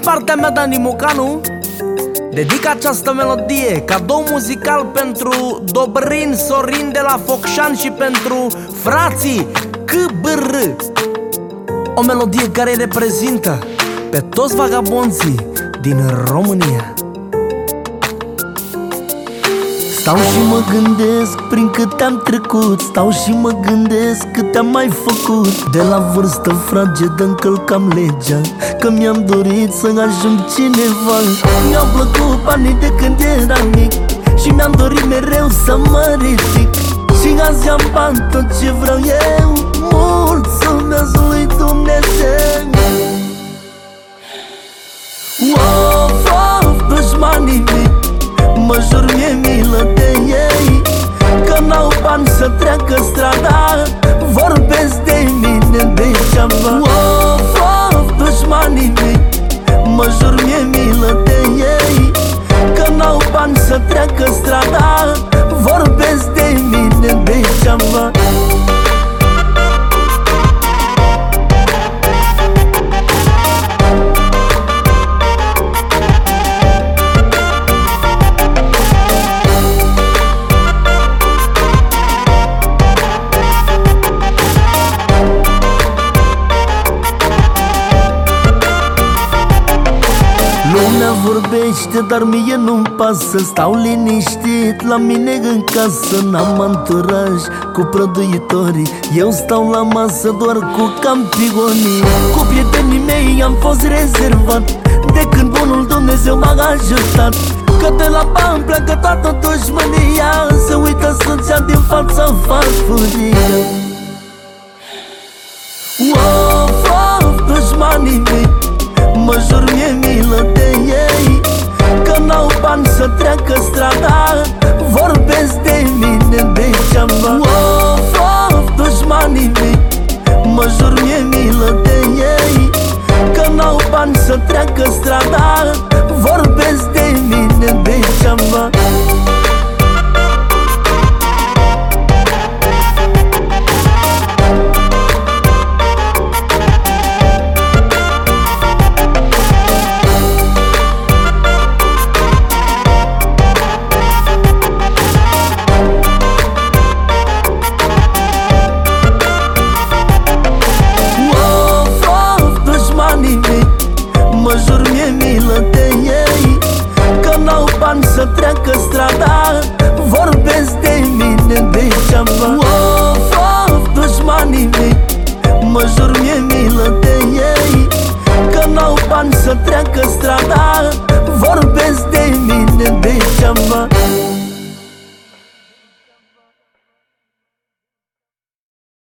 partea mea, Dani Mocanu Dedic această melodie, cadou muzical pentru Dobrin Sorin de la Focșan și pentru frații CBR O melodie care reprezintă pe toți vagabonții din România Stau și mă gândesc prin cât am trecut. Stau și mă gândesc cât am mai făcut. De la vârstă fragedă încălcam legea Că mi-am dorit să ajung cineva. Mi-au plăcut banii de când eram mic Și mi-am dorit mereu să mă ridic. Și azi am bani tot ce vreau eu. Mulțumesc lui Dumnezeu să treacă strada Vorbesc de mine degeaba Of, of, dușmanii mei Mă jur mie milă de ei Că n-au bani să treacă strada vorbește, dar mie nu-mi pasă. Stau liniștit la mine în casă. N-am anturaj cu prăduitorii. Eu stau la masă doar cu campionii Cu prietenii mei am fost rezervat. De când bunul Dumnezeu m-a ajutat. Că de la bani pleacă toată dușmânia. Se uită să din fața farfuria să treacă strada Vorbesc de mine degeaba Of, of, dușmanii mei Mă jur mie milă de ei Că n-au bani să treacă strada bani să treacă strada Vorbesc de mine degeaba Of, of, dușmanii mei Mă jur mie milă de ei Că n-au bani să treacă strada Vorbesc de mine degeaba